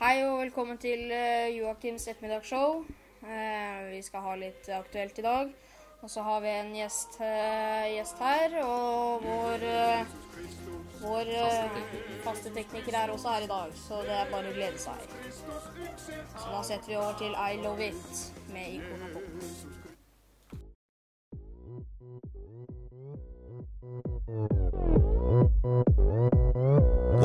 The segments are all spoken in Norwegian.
Hei og velkommen til eh, Joakims ettermiddagsshow. Eh, vi skal ha litt aktuelt i dag. Og så har vi en gjest, eh, gjest her, og vår, vår faste tekniker er også her i dag, så det er bare å glede seg. Så da setter vi over til I Love It med Ikona Pop.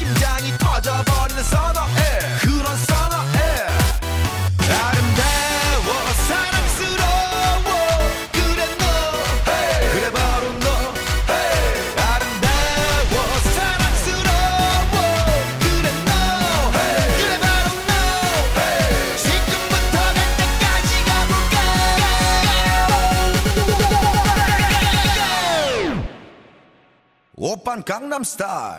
심장이 터져버리는 선어해 그런 선어해 아름다워 사랑스러워. 그래 너 그래 바로 너 아름다워 사랑스러워. 그래 너 그래 바로 너 지금부터 갈 때까지 가볼까? 오빤 강남스타일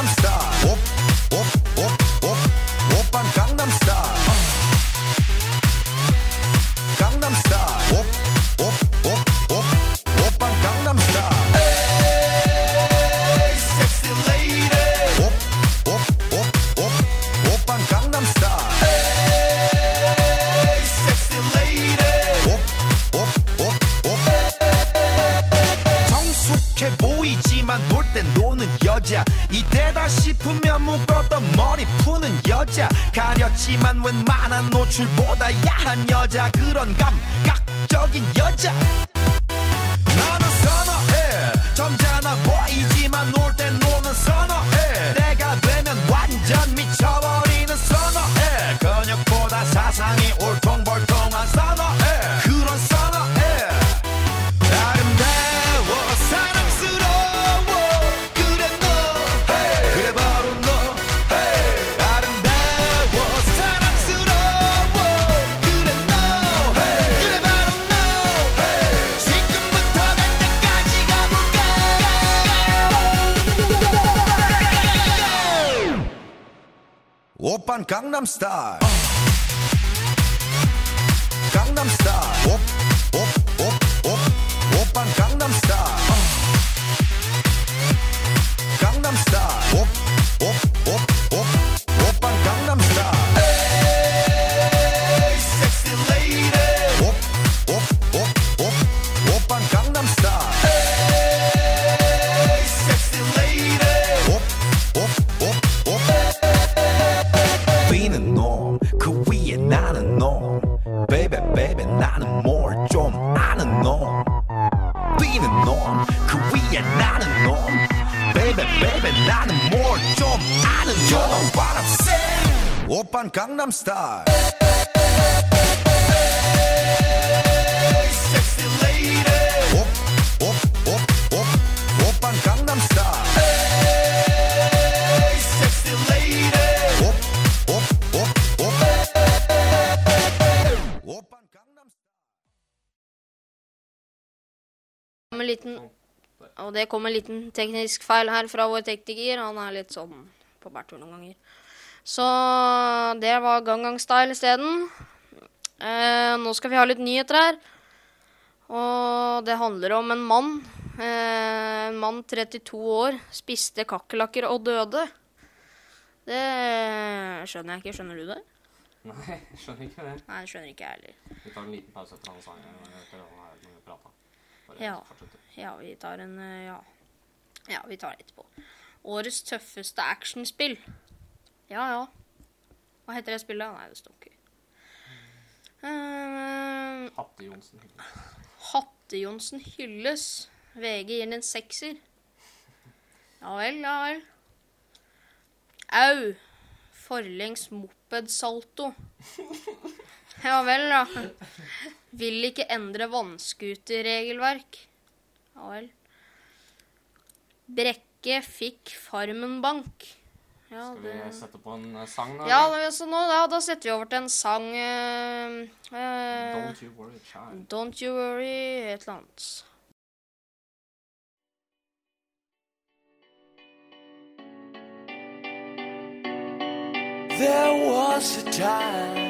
I'm stuck. 야한 여자 그런 감각적인 여자 star. Og det kom en liten teknisk feil her fra vår tekniker. Han er litt sånn på bærtur noen ganger. Så det var gang-gang-style isteden. Eh, nå skal vi ha litt nyheter her. Og det handler om en mann. Eh, en mann 32 år spiste kakerlakker og døde. Det skjønner jeg ikke. Skjønner du det? Nei, skjønner ikke det. Nei, skjønner ikke jeg heller. Vi tar en liten pause etter han sangen. Bare Ja. Ja, vi tar en eh, Ja. Ja, vi tar etterpå. Årets tøffeste actionspill. Ja, ja. Hva heter det spillet? Nei, det står ikke. Uh, Hatte-Johnsen. Hatte-Johnsen hylles. VG gir den en sekser. Ja vel, ja vel. Au. Forlengs mopedsalto. Ja vel, da. Vil ikke endre vannskuterregelverk. Ja vel. Brekke fikk Farmen bank. Ja, Skal det vi sette på en eh, sang, da? Ja, altså, så nå, ja, da setter vi over til en sang uh, uh, Don't you worry, child. Don't you worry, et eller annet. There was a time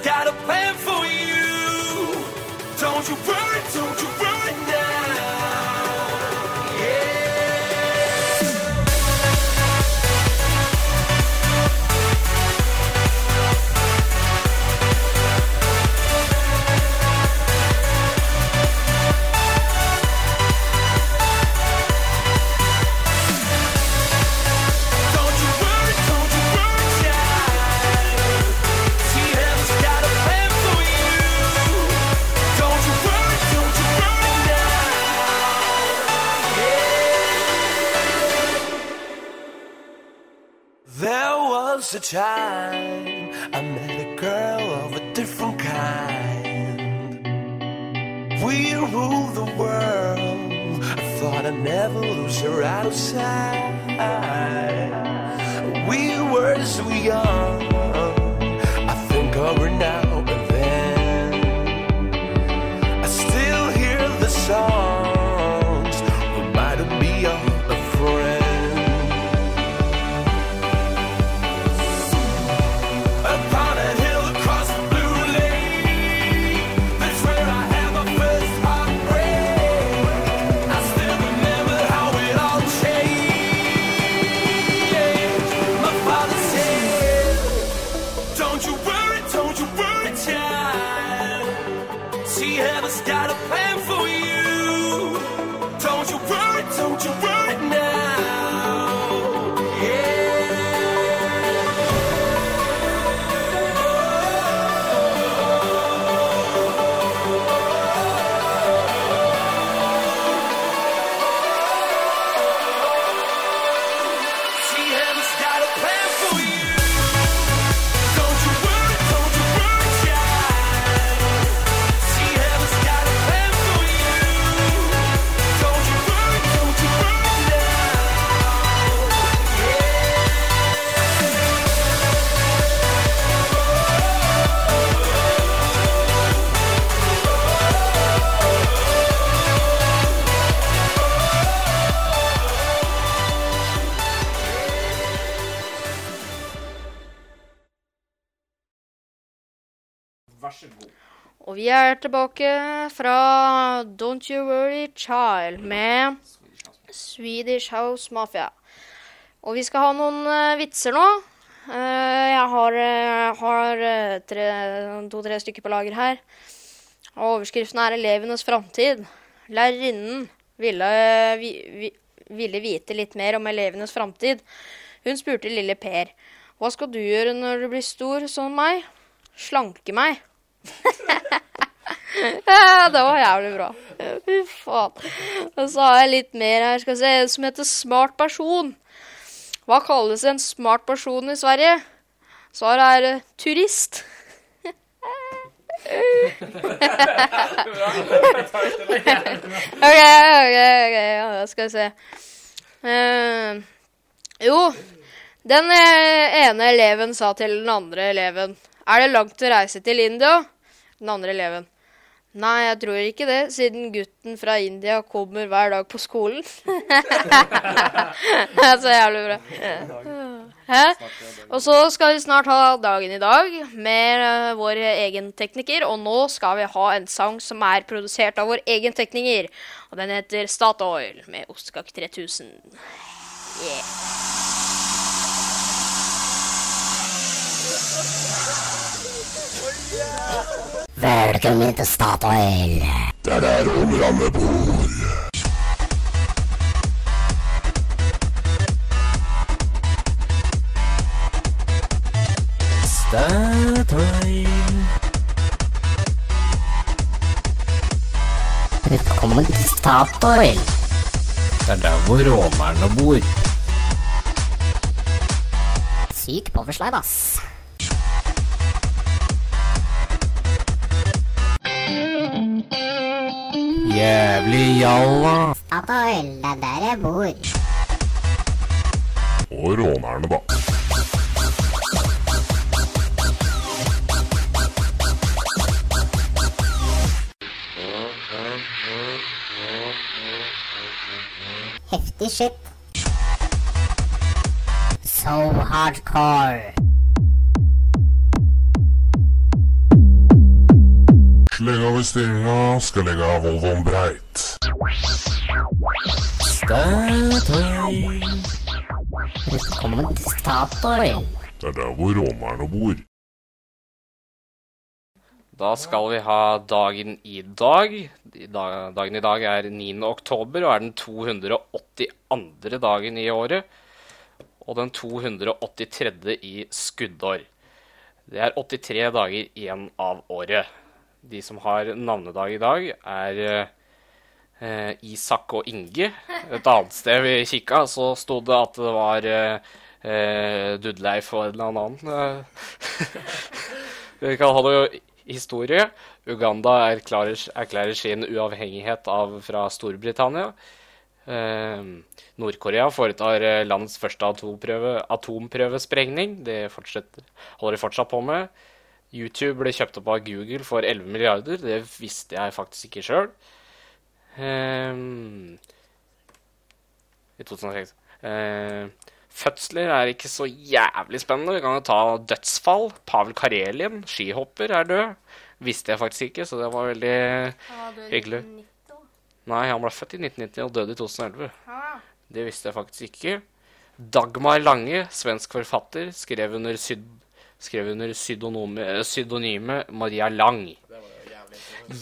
Got a plan for you. Don't you worry, don't Was a time I met a girl of a different kind. We ruled the world. I thought I'd never lose her out of sight. We were so young. I think of her now and then. I still hear the songs Vær så god. Og vi er tilbake fra Don't You Worry Child med Swedish House. Mafia. Og vi skal ha noen uh, vitser nå. Uh, jeg har, uh, har to-tre stykker på lager her. Og overskriften er 'Elevenes framtid'. Lærerinnen ville, vi, vi, ville vite litt mer om elevenes framtid. Hun spurte lille Per. 'Hva skal du gjøre når du blir stor som meg?' 'Slanke meg'. det var jævlig bra. Fy faen. Og så har jeg litt mer her, skal se, som heter smart person. Hva kalles en smart person i Sverige? Svaret er eh, turist. OK, OK, ok, ja, skal vi se. Uh, jo, den eh, ene eleven sa til den andre eleven Er det langt å reise til India? Den andre eleven. Nei, jeg tror ikke det, siden gutten fra India kommer hver dag på skolen. det er så jævlig bra. Hæ? Og så skal vi snart ha dagen i dag med uh, vår egen tekniker. Og nå skal vi ha en sang som er produsert av vår egen tekniker. Og den heter Statoil med Ostkake 3000. Yeah. Velkommen til Statoil. Det er der ungene bor. Statoil. Velkommen til Statoil. Det er der hvor romerne bor. Syk powerslide, ass. Jævlig jalla. Statoil, det er der jeg bor. Og rånerne, da. Heftig shit. So hardcore. I skal legge av Volvoen breit. Statoil. Velkommen til Statoil. Det er der hvor rånerne bor. Da skal vi ha dagen i dag. I dag. Dagen i dag er 9. oktober og er den 282. dagen i året. Og den 283. i skuddår. Det er 83 dager igjen av året. De som har navnedag i dag, er eh, Isak og Inge. Et annet sted vi kikka, så sto det at det var eh, Dudleif og en eller annen. Eh, vi kan ha noe historie. Uganda erklærer, erklærer sin uavhengighet av, fra Storbritannia. Eh, Nord-Korea foretar eh, landets første atomprøve, atomprøvesprengning. Det holder de fortsatt på med. YouTube ble kjøpt opp av Google for 11 milliarder. Det visste jeg faktisk ikke sjøl. I 2006. Uh, fødsler er ikke så jævlig spennende. Vi kan jo ta dødsfall. Pavel Karelien, skihopper, er død. Visste jeg faktisk ikke, så det var veldig Hyggelig. Nei, han ble født i 1990 og døde i 2011. Det visste jeg faktisk ikke. Dagmar Lange, svensk forfatter, skrev under, syd, skrev under pseudonyme, pseudonyme Maria Lang.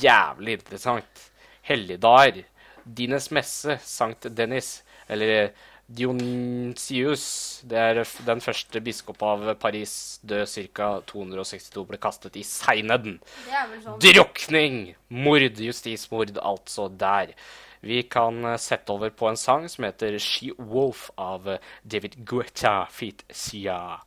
Jævlig interessant. Helligdager. Dines messe, Sankt Dennis, eller Dionysius. Det er den første biskop av Paris, død ca. 262, ble kastet i Seineden. Sånn. Drukning! Mord, justismord, altså der. Vi kan eh, sette over på en sang som heter She Wolf av eh, David Guetta feat. Sia.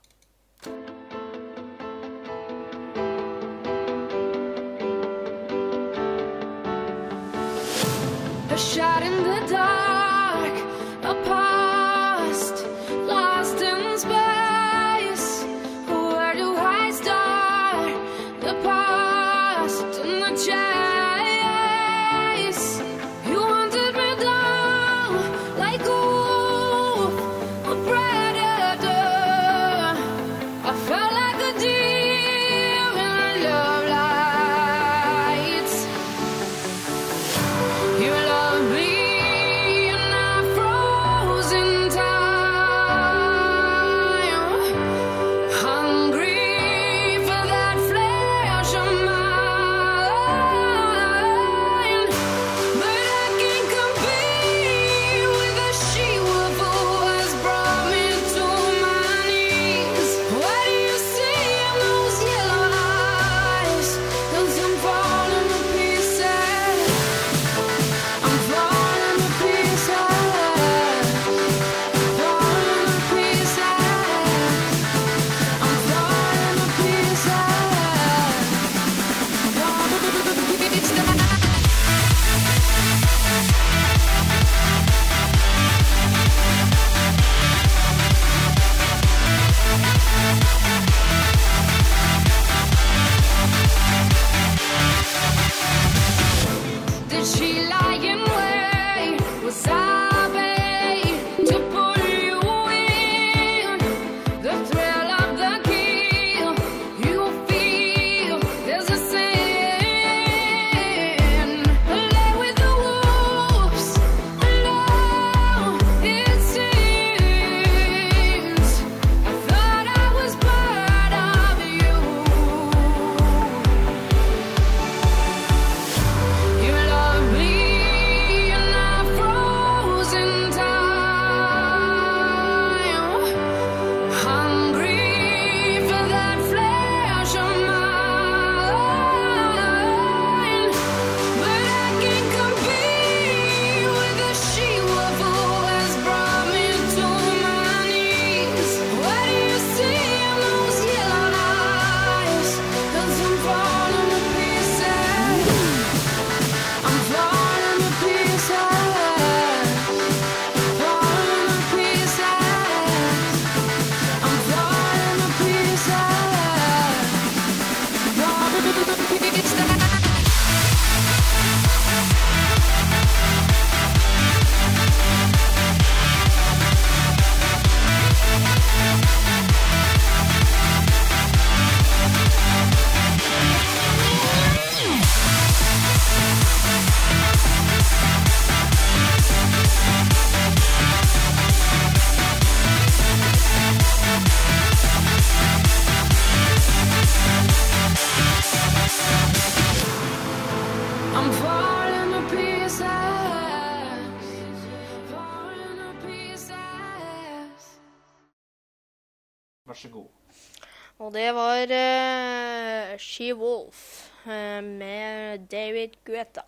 Det var uh, She Wolf uh, med David Guetta.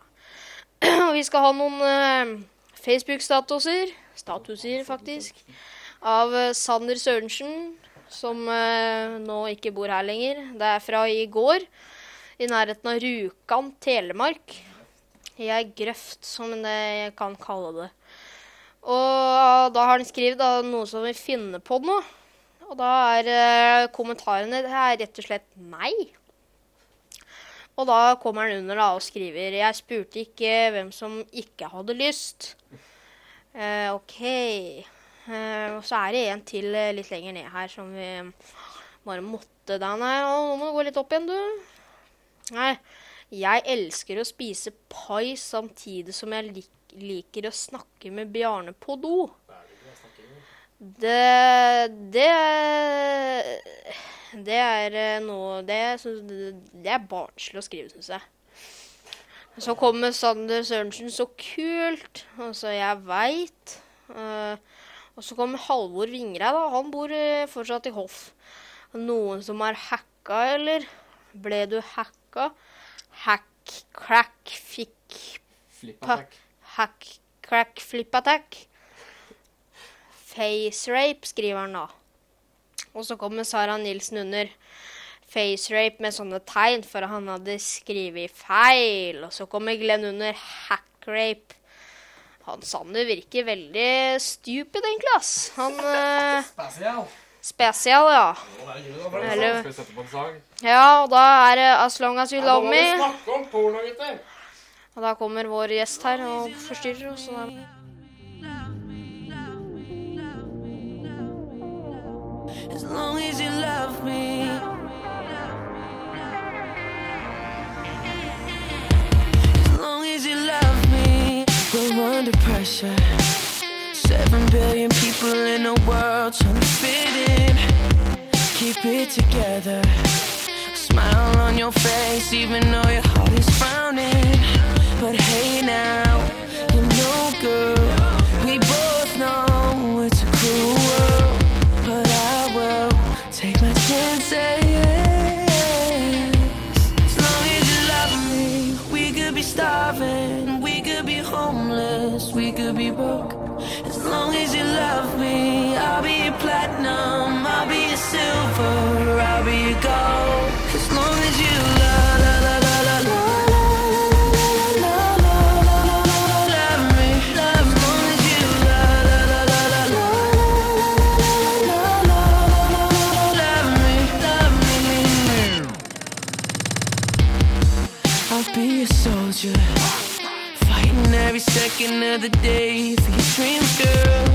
Og vi skal ha noen uh, Facebook-statuser, statuser faktisk, av Sander Sørensen, som nå ikke bor her lenger. Det er fra i går, i nærheten av Rjukan, Telemark. I ei grøft, som jeg kan kalle det. Og da har han skrevet noe som vil finne på noe. Og da er eh, kommentarene det er rett og slett nei. Og da kommer han under da og skriver Jeg spurte ikke hvem som ikke hadde lyst. Eh, OK. Eh, og så er det en til eh, litt lenger ned her som vi bare måtte her. Å, nå må du gå litt opp igjen, du. Nei. Jeg elsker å spise pai samtidig som jeg lik liker å snakke med Bjarne på do. Det Det Det er eh, noe Det, det er barnslig å skrive, syns jeg. Så kommer Sander Sørensen, så kult. Altså, jeg veit. Eh, og så kommer Halvor Vingre da. Han bor eh, fortsatt i Hoff. Noen som er hacka, eller? Ble du hacka? Hack, crack, fikk Flip Hack, crack, flip attack. Face rape, skriver han da. Og så kommer Sara Nilsen under face rape med sånne tegn, for han hadde skrevet feil. Og så kommer Glenn under hack rape. Han Sander virker veldig stupid, egentlig, ass. Han eh, Spesial. Spesial, ja. Eller-? Ja, og da er det As Long As You Love Me. Og da kommer vår gjest her og forstyrrer oss. og As long as you love me. As long as you love me. We're under pressure. Seven billion people in the world trying to fit in. Keep it together. Smile on your face, even though your heart is frowning. But hey now, you know, girl, we both As long as you love me, we could be starving, we could be homeless, we could be broke. As long as you love me, I'll be your platinum, I'll be your silver, I'll be your gold. The day for your dreams, girl.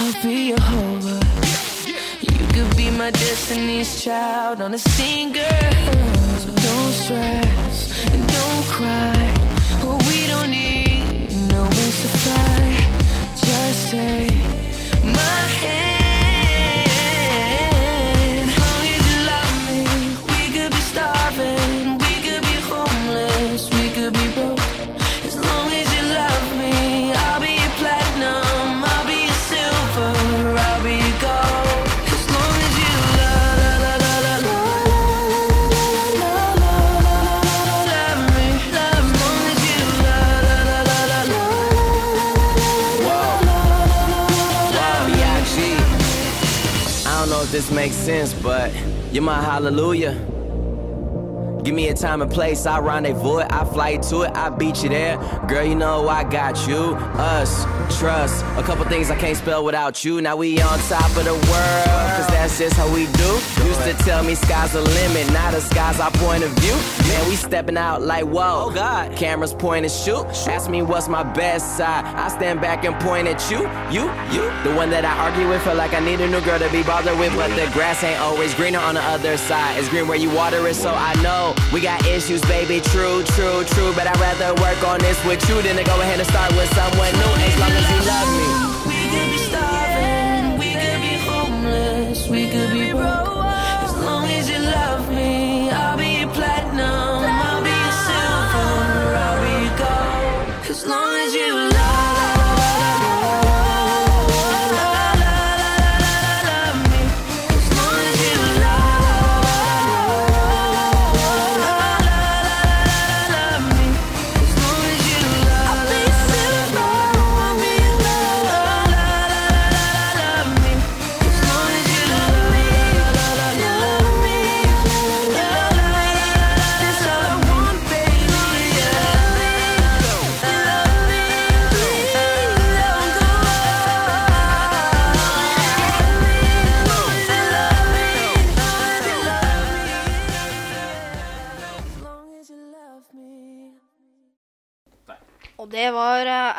I'll be a hover. You could be my destiny's child on a scene. So don't stress and don't cry. What we don't need, no wings to fly. Just take my hand. Sense, but you're my hallelujah. Give me a time and place, I rendezvous it, I fly to it, I beat you there. Girl, you know I got you, us, trust. A couple things I can't spell without you. Now we on top of the world, cause that's just how we do. Used to tell me sky's the limit, now the sky's our point of view. Man, we stepping out like whoa. Oh God. Cameras point and shoot. Ask me what's my best side. I stand back and point at you, you, you. The one that I argue with, feel like I need a new girl to be bothered with. But the grass ain't always greener on the other side. It's green where you water it, so I know we got issues, baby. True, true, true. But I'd rather work on this with you than to go ahead and start with someone new. As long as you love me. We could be starving, we could be homeless, we could be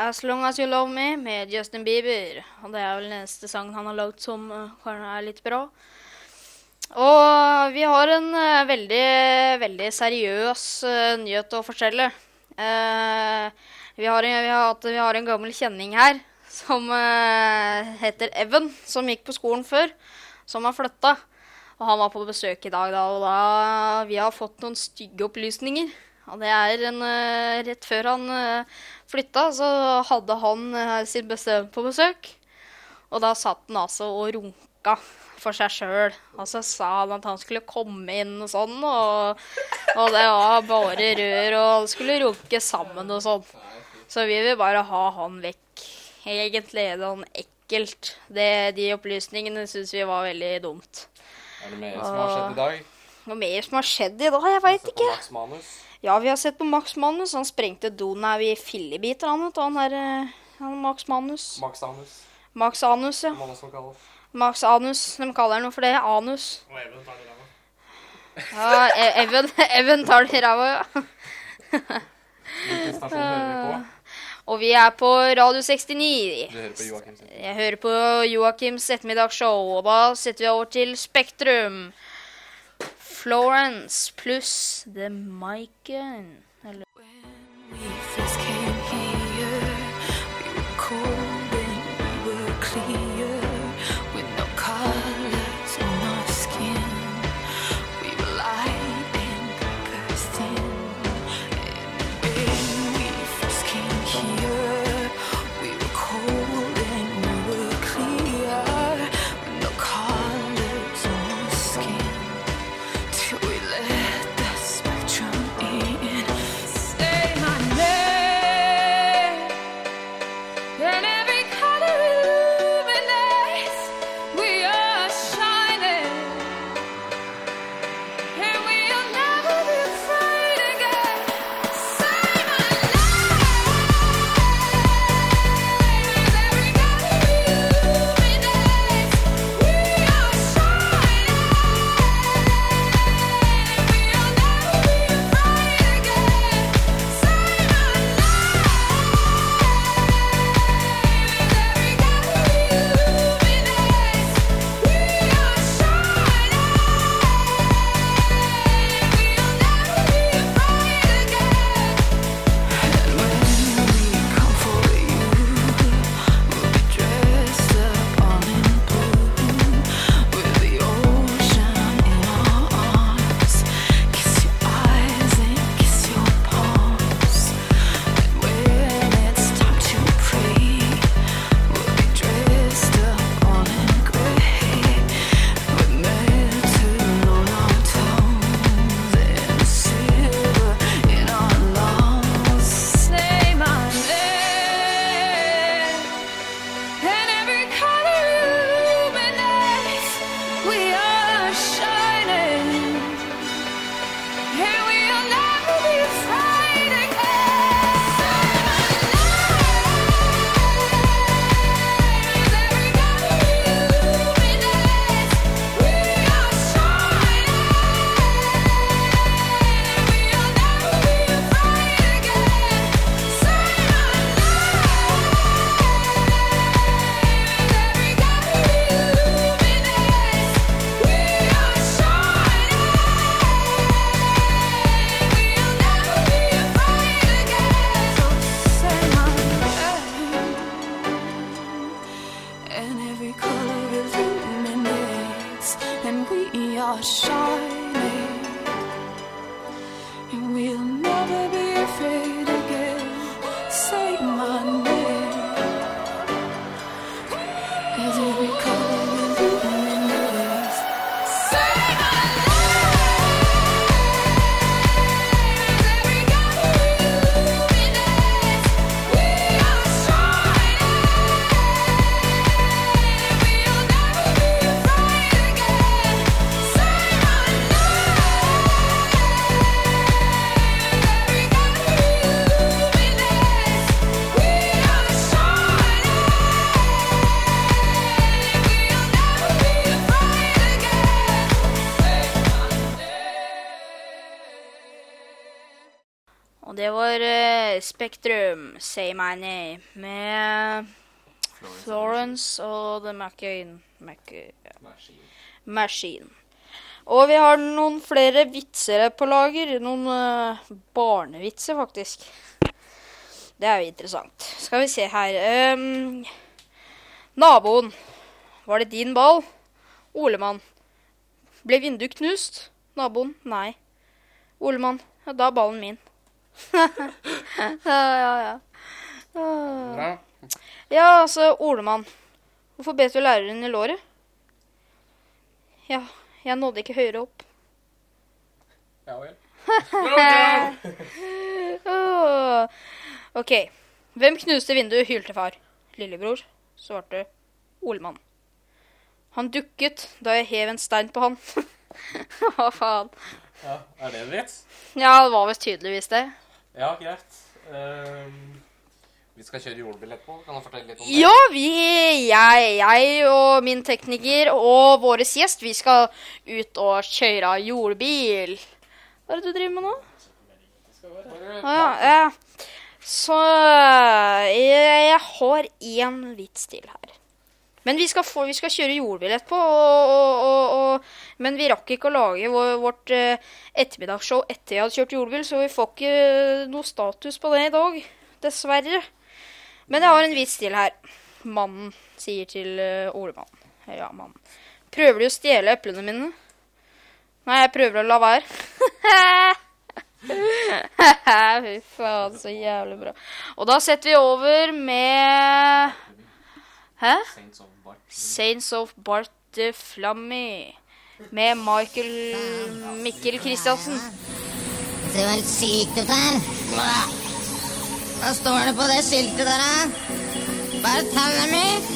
As Long As You Love Me med Justin Bieber. Og det er vel den eneste sangen han har lagd som eh, kanskje er litt bra. Og vi har en eh, veldig, veldig seriøs eh, nyhet å fortelle. Eh, vi, har en, vi, har, vi har en gammel kjenning her som eh, heter Evan, som gikk på skolen før, som har flytta. Og han var på besøk i dag, da, og da vi har fått noen stygge opplysninger. Og det er en, eh, Rett før han eh, flytta, så hadde han eh, sin beste venn på besøk. Og da satt han altså og runka for seg sjøl. Og så sa han at han skulle komme inn og sånn, og, og det var bare rør, og han skulle runke sammen og sånn. Så vi vil bare ha han vekk. Egentlig er det han ekkelt. Det, de opplysningene syns vi var veldig dumt. Er det mer som har skjedd i dag? Hva mer som har skjedd i dag? Jeg veit på ikke. Ja, vi har sett på Max Manus. Han sprengte doen her i fillebiter, han vet. Han der eh, han Max Manus. Max Anus, Max Anus, ja. Max Anus. De kaller noe for det. Anus. Og Even tar det i ræva. Ja, E- Even, Even tar det i ræva, ja. Hvilken hører vi på? Og vi er på Radio 69. Du hører på Joakims. Jeg hører på Joakims ettermiddagsshow, og da setter vi over til Spektrum. Florence pluss The Maiken. Eller Spektrum, Say My Name, med Florence og The Machine. Mac- Machine. Og vi har noen flere vitser på lager. Noen uh, barnevitser, faktisk. Det er jo interessant. Skal vi se her. um, naboen. Var det din ball? Olemann. Ble vinduet knust? Naboen. Nei. Olemann. Ja, da er ballen min. Ja, ja, ja. Bra. Ja, altså, Olemann. Hvorfor bet du læreren i låret? Ja, jeg nådde ikke høyere opp. Ja vel. OK. Hvem knuste vinduet, hylte far. Lillebror, svarte Olemann. Han dukket da jeg hev en stein på han. Hva faen? Ja, er det en vits? Ja, det var visst tydeligvis det. Ja, greit. Um, vi skal kjøre jordbil etterpå. Kan du fortelle litt om det? Ja, vi, jeg, jeg og min tekniker og vår gjest, vi skal ut og kjøre jordbil. Hva er det du driver med nå? Ah, ja, ja. Så jeg, jeg har én vits til her. Men vi skal, få, vi skal kjøre jordbil etterpå, og, og, og, og, men vi rakk ikke å lage vår, vårt eh, ettermiddagsshow etter jeg hadde kjørt jordbil, så vi får ikke noe status på det i dag. Dessverre. Men jeg har en vits til her. Mannen sier til uh, Olemann. Ja, mannen. Prøver du å stjele eplene mine? Nei, jeg prøver å la være. Fy faen, så jævlig bra. Og da setter vi over med Hæ? Saints of Bart. Saints of Bart Flammy. Med Michael Mikkel Kristiansen. Det ser jo helt sykt ut her. Hva står det på det skiltet der, da? mitt.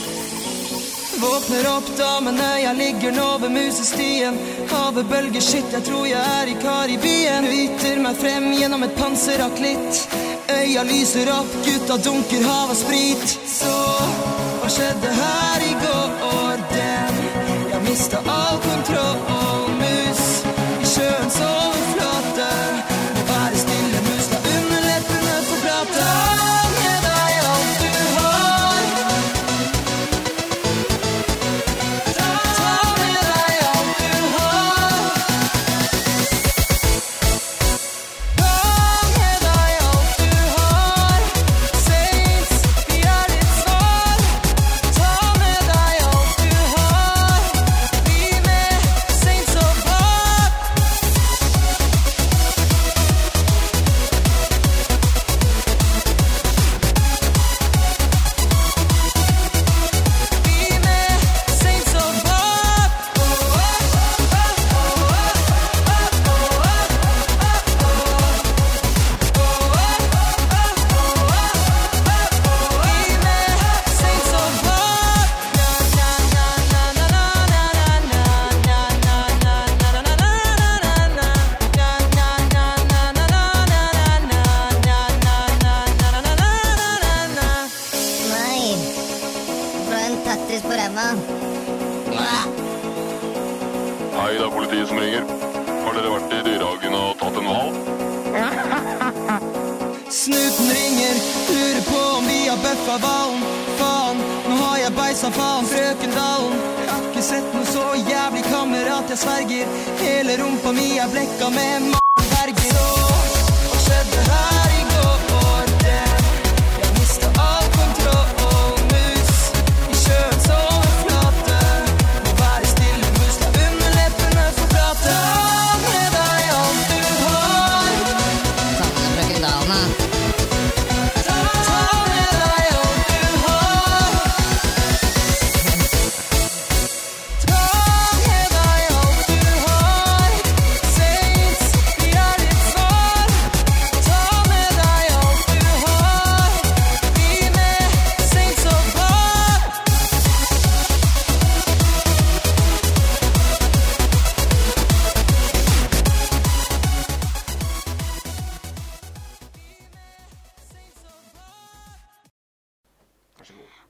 Våkner opp damene, jeg ligger nå ved musestien. Havet bølger, shit, jeg tror jeg er i Karibien. Yter meg frem gjennom et panser av klitt. Øya lyser opp, gutta dunker hav og sprit. Så hva skjedde her i går? Den jeg mista all kontroll.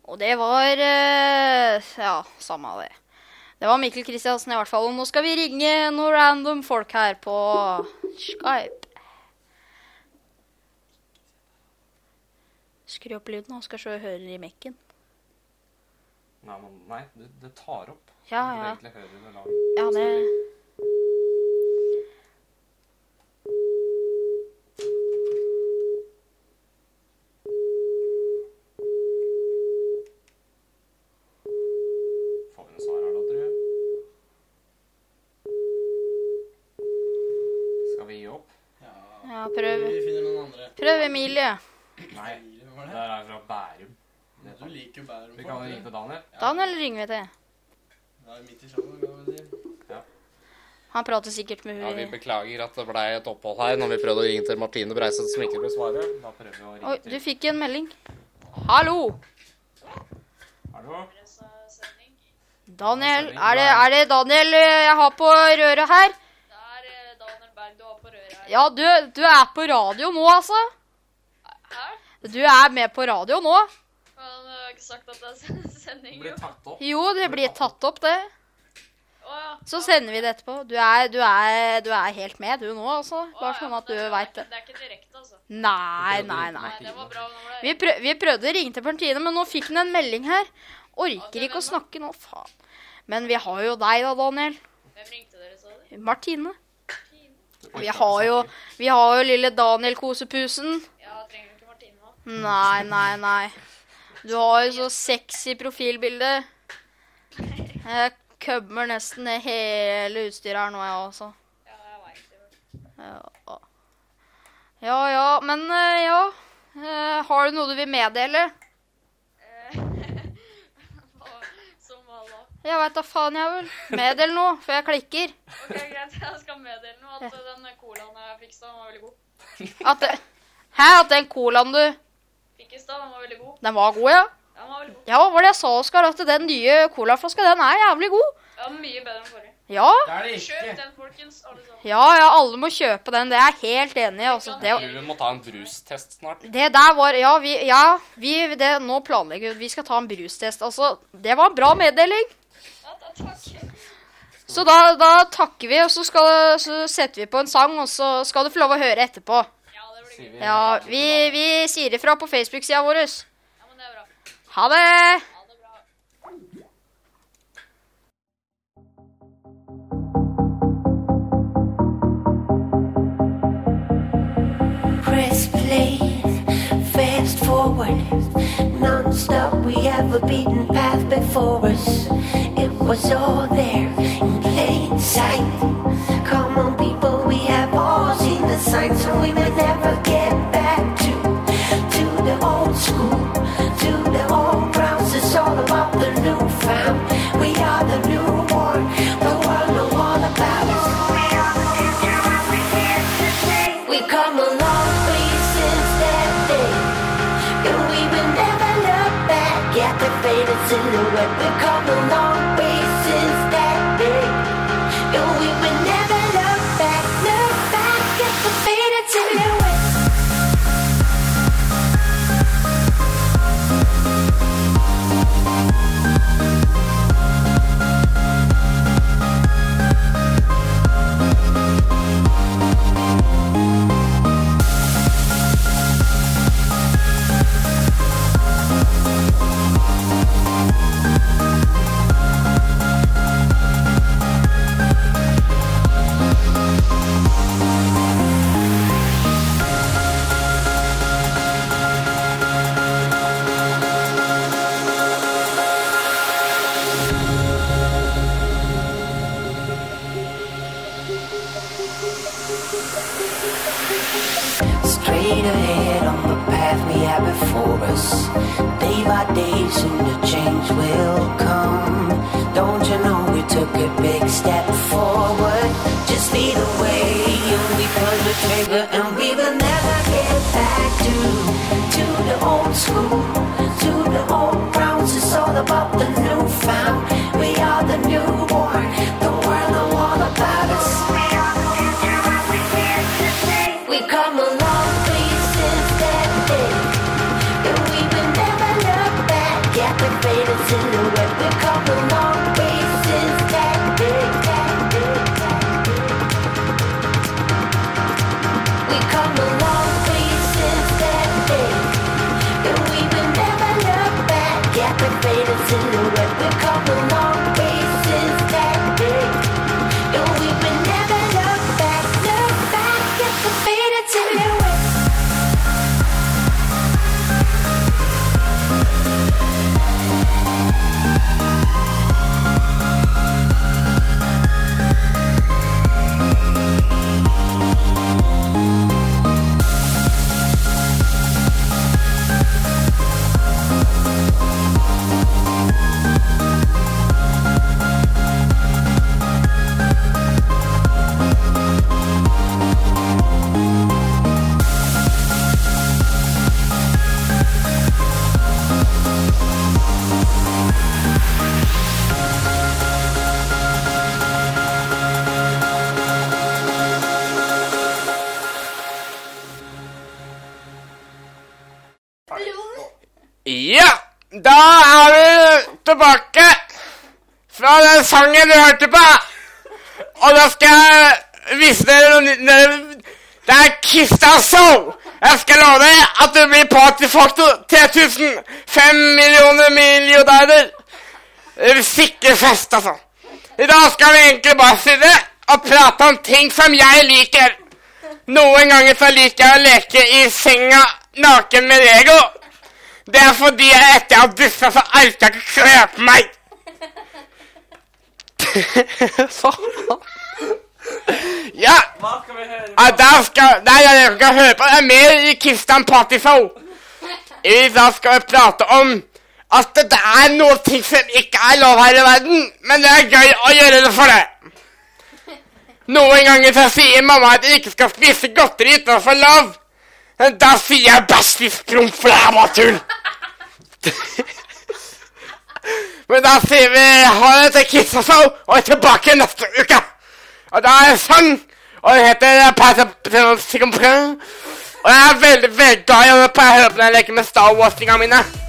Og det var eh, Ja, samme det. Det var Mikkel Kristiansen i hvert fall. Og nå skal vi ringe noen random folk her på Skype. Skru opp lyden, han skal se hører i mekken. Nei, men, nei det, det tar opp. Ja, ja. egentlig høre det langt. Ja, det Får vi noe svar her, da, tror du? Skal vi gi opp? Ja, prøv. Vi finner noen andre. Prøv Emilie. Nei. Hvem var Det det? der er fra Bærum. Liker jo Vi kan jo ringe til Daniel. Daniel ringer vi til. Det er midt i showet, kan vi si. Han prater sikkert med Ja, Vi beklager at det ble et opphold her når vi prøvde å ringe til Martine Breiseth som ikke ble svaret. Da prøver vi å ringe Oi, til du fikk en melding. Hallo! Hallo? Daniel, er det, er det Daniel eh, jeg har på røret her? Det er eh, Daniel Berg du har på røret her. Ja, du, du er på radio nå, altså. Hæ? Du er med på radio nå. Ikke sagt at det er sending, jo. tatt opp. Jo, det blir tatt opp, det. Ja. Så sender vi det etterpå. Du er, du er, du er helt med, du nå, altså. Bare sånn at du veit det. Det er ikke direkte, altså. Nei, nei, nei. Vi, prøv, vi prøvde å ringe til partiene, men nå fikk han en melding her. Orker ikke å snakke nå, faen. Men vi har jo deg da, Daniel. Hvem ringte dere, sa du? Martine. Vi har jo, vi har jo lille Daniel-kosepusen. Ja, trenger du ikke Martine nå? Nei, nei, nei. Du har jo så sexy profilbilde. Jeg kømmer nesten ned hele utstyret her nå, jeg også. Ja. Ja, ja, men eh, ja. Eh, Har du noe du vil meddele? Jeg veit da faen, jeg vel. Meddel noe, før jeg klikker. Ok, greit. Jeg skal meddele noe at den colaen jeg den var veldig god. At det, hæ? At den colaen du stad, den var veldig god. Den var god, ja? Den var veldig god. Ja, var det jeg sa, Oskar? At den nye colaflaska, den er jævlig god. Ja, mye bedre enn forrige. Ja. Det er det ikke. Kjøp den, folkens, alle sammen. Ja, ja, alle må kjøpe den. Det er jeg helt enig i. Altså. Det, Du må ta en brustest snart. det der var Ja, vi, ja, vi det, nå planlegger vi Vi skal ta en brustest. Altså, det var en bra meddeling. Ja, da, takk. Så da, da takker vi, og så, skal, så setter vi på en sang, og så skal du få lov å høre etterpå. Vi. Ja, vi, vi sier ifra på Facebook-sida vår. Ja, men det er bra. Ha det! Ha det bra. Press play, fast forward, non-stop. We have a beaten path before us. It was all there in plain sight. Come on, people, we have all seen the signs, so we may never you let the come along. Straight ahead on the path we have before us. Day by day, soon the change will come. Don't you know we took a big step forward? Just lead the way, and we pull the trigger, and we will never get back to to the old school, to the old grounds. It's all about the new found. We are the newborn. Tilbake fra den sangen du hørte på. Og da skal jeg vise dere noe nytt. Det er Kista Soul. Jeg skal love deg at du blir partyfaktor 3000. Fem millioner blir Sikker fest, altså. I dag skal vi egentlig bare sitte og prate om ting som jeg liker. Noen ganger så liker jeg å leke i senga naken med Lego. Det er fordi jeg etter jeg har dusja, så orker jeg ikke kle på meg. Faen. Ja. ja da skal, nei, jeg skal høre på. Det er mer i Kristian Party Show. I dag skal vi prate om at det er noen ting som ikke er lov her i verden, men det er gøy å gjøre det for det. Noen ganger så sier mamma at jeg ikke skal spise godteri utenfor lov. Sier jeg i er bare tull. Men da sier vi ha det til Kiss og Show, og er tilbake neste uke. Og da er det sang, og det heter Pass Og jeg er veldig, veldig glad i å høre på den jeg leker med Star Wars-tingene mine.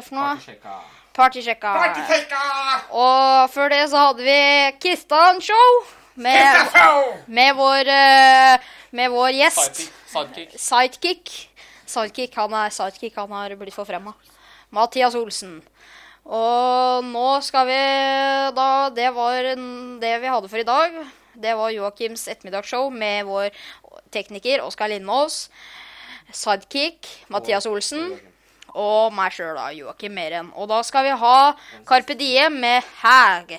Det for noe? Partysjekka. Og før det så hadde vi Kistan Show med, Kistan Show! med vår eh, med vår gjest. Sidekick. Sidekick. Sidekick. Han er sidekick. Han har blitt forfremma. Mathias Olsen. Og nå skal vi da Det var det vi hadde for i dag. Det var Joakims ettermiddagsshow med vår tekniker Oskar Lindmås. Sidekick Mathias Olsen. Og meg sjøl. Joakim Meren. Og da skal vi ha Carpe Diem med Hæg.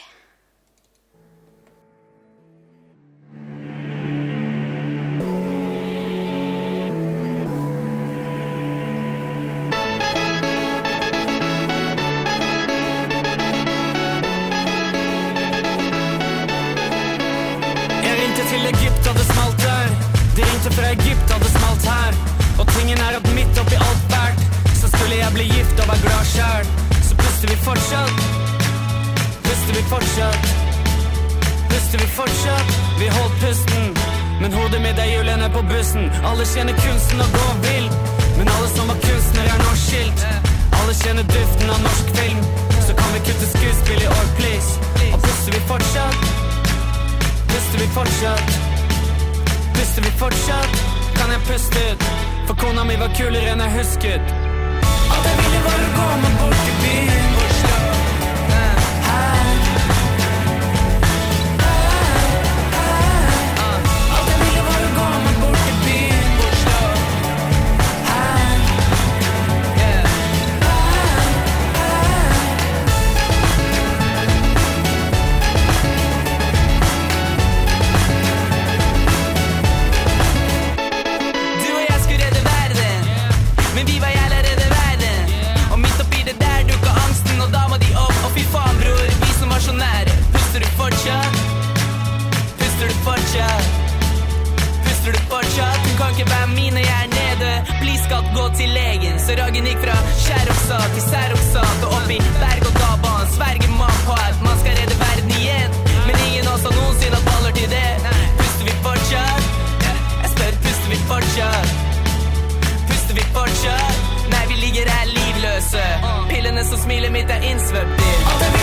Men hodet mitt er hjulene på bussen. Alle kjenner kunsten og går vill. Men alle som var kunstnere, er nå skilt. Alle kjenner duften av norsk film. Så kan vi kutte skuespill i år, please. Og puster vi fortsatt. Puster vi fortsatt? Puster vi fortsatt? Kan jeg puste ut? For kona mi var kulere enn jeg husket. Alt jeg ville var å gå meg bort til byen. Gå til legen. Så Ragen gikk fra skjæroksat til særoksat og opp i berg-og-dal-banen. Sverger man på at man skal redde verden igjen. Men ingen av oss har noensinne hatt baller til det. Puster vi fortsatt? Jeg spør, puster vi fortsatt? Puster vi fortsatt? Nei, vi ligger her livløse. Pillene som smilet mitt er innsvøpt i.